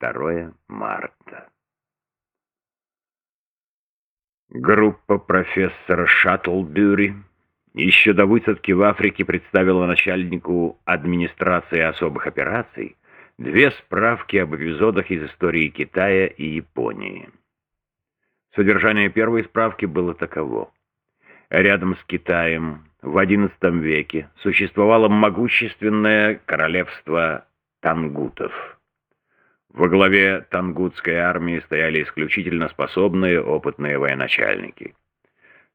2 марта. Группа профессора Шаттлбюри еще до высадки в Африке представила начальнику администрации особых операций две справки об эпизодах из истории Китая и Японии. Содержание первой справки было таково. Рядом с Китаем в XI веке существовало могущественное королевство тангутов. Во главе тангутской армии стояли исключительно способные, опытные военачальники.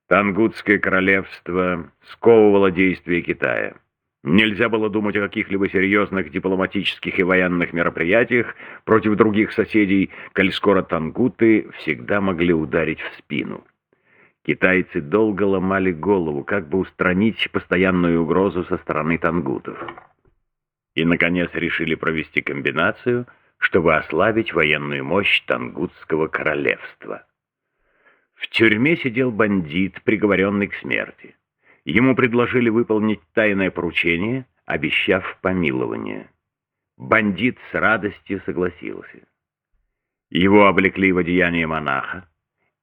Тангутское королевство сковывало действия Китая. Нельзя было думать о каких-либо серьезных дипломатических и военных мероприятиях против других соседей, коль скоро тангуты всегда могли ударить в спину. Китайцы долго ломали голову, как бы устранить постоянную угрозу со стороны тангутов. И, наконец, решили провести комбинацию, чтобы ослабить военную мощь Тангутского королевства. В тюрьме сидел бандит, приговоренный к смерти. Ему предложили выполнить тайное поручение, обещав помилование. Бандит с радостью согласился. Его облекли в одеяние монаха,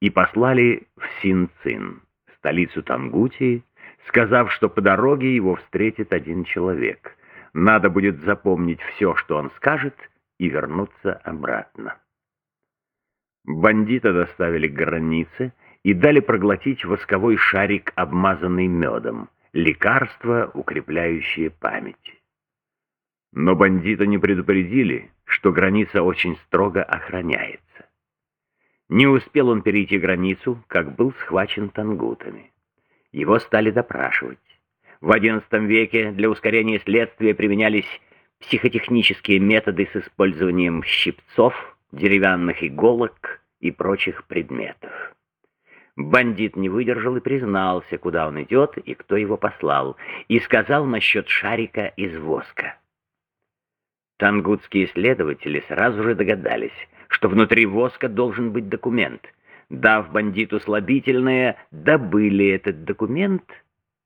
и послали в Синцин, столицу Тангутии, сказав, что по дороге его встретит один человек. Надо будет запомнить все, что он скажет, и вернуться обратно. Бандита доставили к границе и дали проглотить восковой шарик, обмазанный медом, лекарство, укрепляющее память. Но бандита не предупредили, что граница очень строго охраняется. Не успел он перейти границу, как был схвачен тангутами. Его стали допрашивать. В XI веке для ускорения следствия применялись психотехнические методы с использованием щипцов, деревянных иголок и прочих предметов. Бандит не выдержал и признался, куда он идет и кто его послал, и сказал насчет шарика из воска. Тангутские следователи сразу же догадались, что внутри воска должен быть документ. Дав бандиту слабительное, добыли этот документ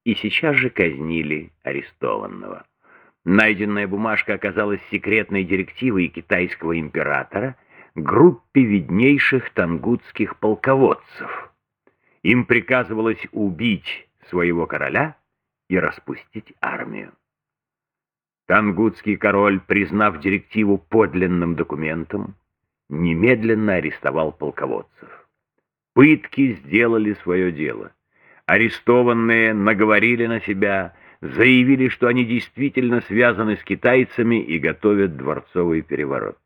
и сейчас же казнили арестованного. Найденная бумажка оказалась секретной директивой китайского императора группе виднейших тангутских полководцев. Им приказывалось убить своего короля и распустить армию. Тангутский король, признав директиву подлинным документом, немедленно арестовал полководцев. Пытки сделали свое дело. Арестованные наговорили на себя, заявили, что они действительно связаны с китайцами и готовят дворцовый переворот.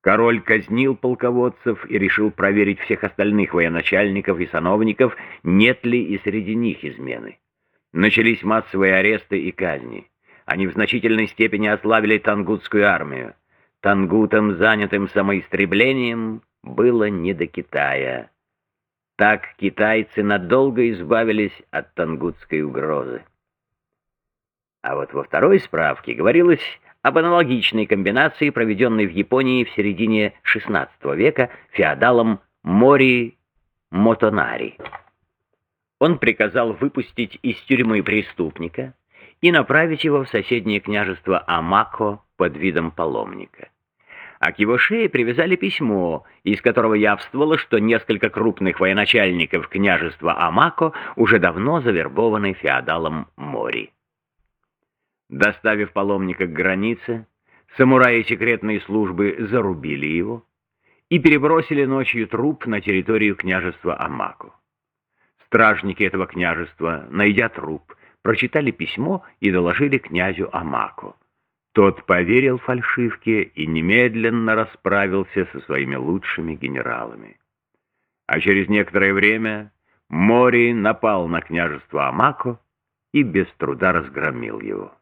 Король казнил полководцев и решил проверить всех остальных военачальников и сановников, нет ли и среди них измены. Начались массовые аресты и казни. Они в значительной степени ослабили Тангутскую армию. Тангутам, занятым самоистреблением, было не до Китая. Так китайцы надолго избавились от тангутской угрозы. А вот во второй справке говорилось об аналогичной комбинации, проведенной в Японии в середине XVI века феодалом Мори Мотонари. Он приказал выпустить из тюрьмы преступника и направить его в соседнее княжество Амако под видом паломника. А к его шее привязали письмо, из которого явствовало, что несколько крупных военачальников княжества Амако уже давно завербованы феодалом Мори. Доставив паломника к границе, самураи секретной службы зарубили его и перебросили ночью труп на территорию княжества Амако. Стражники этого княжества, найдя труп, прочитали письмо и доложили князю Амако. Тот поверил фальшивке и немедленно расправился со своими лучшими генералами. А через некоторое время Мори напал на княжество Амако и без труда разгромил его.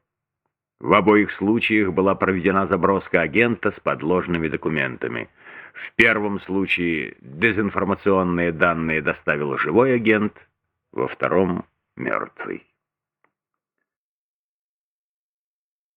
В обоих случаях была проведена заброска агента с подложными документами. В первом случае дезинформационные данные доставил живой агент, во втором — мертвый.